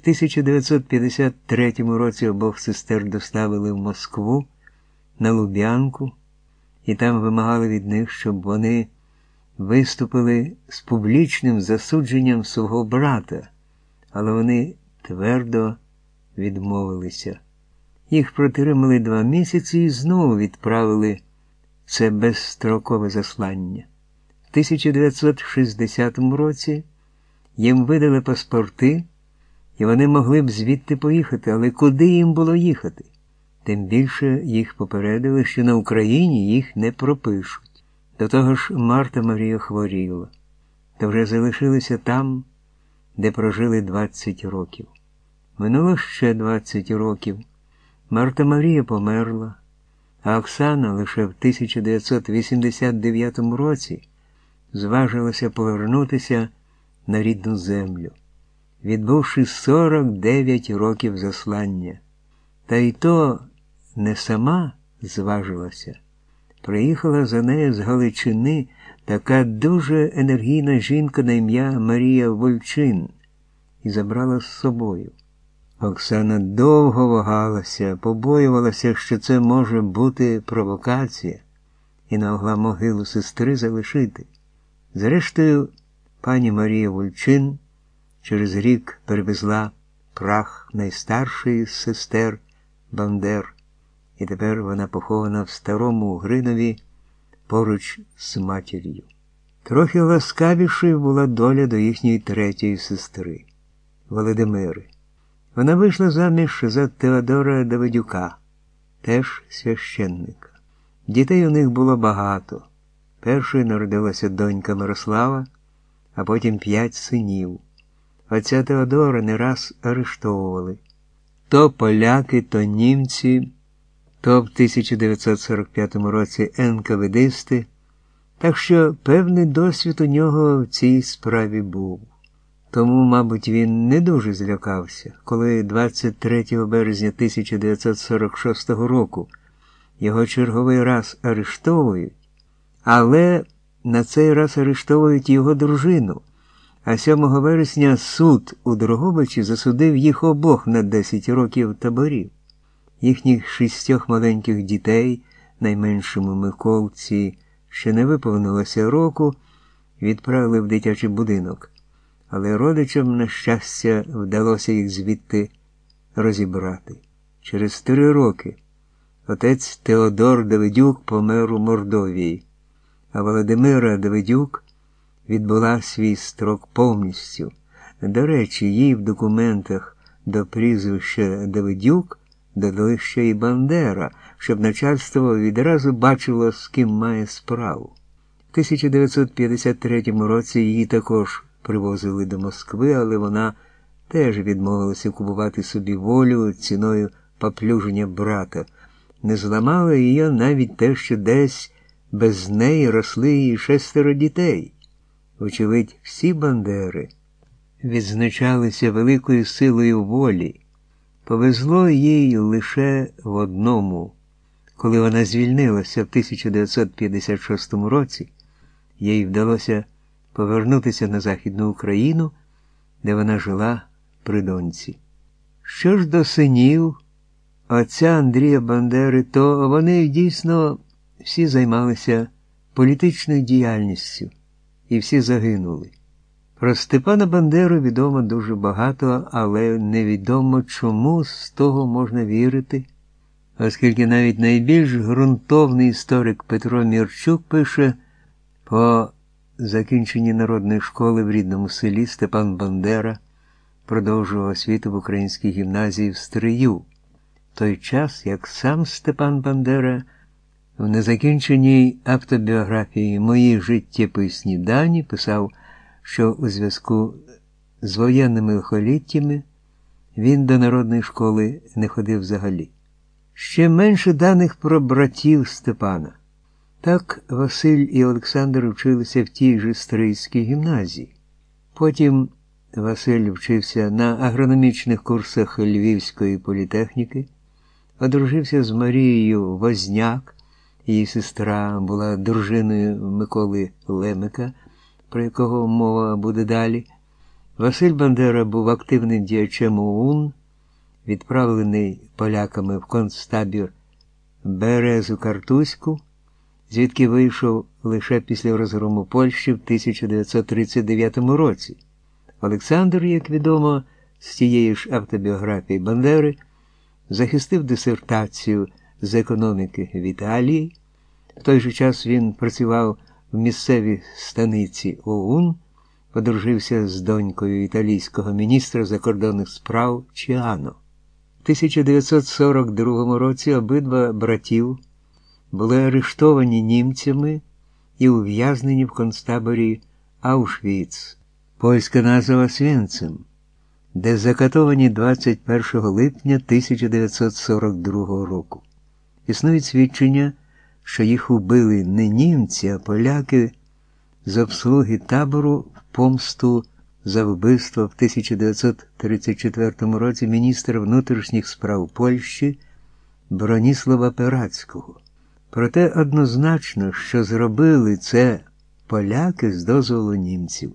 В 1953 році обох сестер доставили в Москву на Лубянку і там вимагали від них, щоб вони виступили з публічним засудженням свого брата, але вони твердо відмовилися. Їх протримали два місяці і знову відправили це безстрокове заслання. В 1960 році їм видали паспорти, і вони могли б звідти поїхати, але куди їм було їхати? Тим більше їх попередили, що на Україні їх не пропишуть. До того ж, Марта Марія хворіла, та вже залишилися там, де прожили 20 років. Минуло ще 20 років. Марта Марія померла, а Оксана лише в 1989 році зважилася повернутися на рідну землю, відбувши 49 років заслання. Та й то не сама зважилася. Приїхала за нею з Галичини така дуже енергійна жінка на ім'я Марія Вольчин і забрала з собою. Оксана довго вагалася, побоювалася, що це може бути провокація, і могла могилу сестри залишити. Зрештою, пані Марія Вольчин через рік перевезла прах найстаршої з сестер Бандер, і тепер вона похована в старому Гринові поруч з матір'ю. Трохи ласкавішою була доля до їхньої третьої сестри Володимири. Вона вийшла заміж за Теодора Давидюка, теж священника. Дітей у них було багато. Першою народилася донька Мирослава, а потім п'ять синів. Отця Теодора не раз арештовували. То поляки, то німці, то в 1945 році НКВДисти, так що певний досвід у нього в цій справі був. Тому, мабуть, він не дуже злякався, коли 23 березня 1946 року його черговий раз арештовують, але на цей раз арештовують його дружину. А 7 вересня суд у Дрогобичі засудив їх обох на 10 років таборів. Їхніх шістьох маленьких дітей, найменшому Миколці, ще не виповнилося року, відправили в дитячий будинок але родичам, на щастя, вдалося їх звідти розібрати. Через три роки отець Теодор Давидюк помер у Мордовії, а Володимира Давидюк відбула свій строк повністю. До речі, їй в документах до прізвища Давидюк додали ще й Бандера, щоб начальство відразу бачило, з ким має справу. В 1953 році її також привозили до Москви, але вона теж відмовилася купувати собі волю ціною поплюження брата. Не зламало її навіть те, що десь без неї росли її шестеро дітей. Очевидь, всі бандери відзначалися великою силою волі. Повезло їй лише в одному. Коли вона звільнилася в 1956 році, їй вдалося повернутися на Західну Україну, де вона жила при доньці. Що ж до синів отця Андрія Бандери, то вони дійсно всі займалися політичною діяльністю і всі загинули. Про Степана Бандеру відомо дуже багато, але невідомо, чому з того можна вірити, оскільки навіть найбільш ґрунтовний історик Петро Мірчук пише по закінченні народної школи в рідному селі Степан Бандера продовжував освіту в українській гімназії в Стрию, в той час, як сам Степан Бандера в незакінченій автобіографії Мої життєписні дані писав, що у зв'язку з воєнними лихоліттями він до народної школи не ходив взагалі. Ще менше даних про братів Степана. Так Василь і Олександр вчилися в тій же Стрийській гімназії. Потім Василь вчився на агрономічних курсах Львівської політехніки, одружився з Марією Возняк, її сестра була дружиною Миколи Лемика, про якого мова буде далі. Василь Бандера був активним діячем ОУН, відправлений поляками в концтабір Березу Картузьку, звідки вийшов лише після розгрому Польщі в 1939 році. Олександр, як відомо, з тієї ж автобіографії Бандери, захистив дисертацію з економіки в Італії. В той же час він працював в місцевій станиці ОУН, подружився з донькою італійського міністра закордонних справ Чіано. В 1942 році обидва братів були арештовані німцями і ув'язнені в концтаборі Аушвіц, польська назва Свєнцем, де закатовані 21 липня 1942 року. Існують свідчення, що їх убили не німці, а поляки з обслуги табору в помсту за вбивство в 1934 році міністра внутрішніх справ Польщі Броніслава Перацького. Проте однозначно, що зробили це поляки з дозволу німців.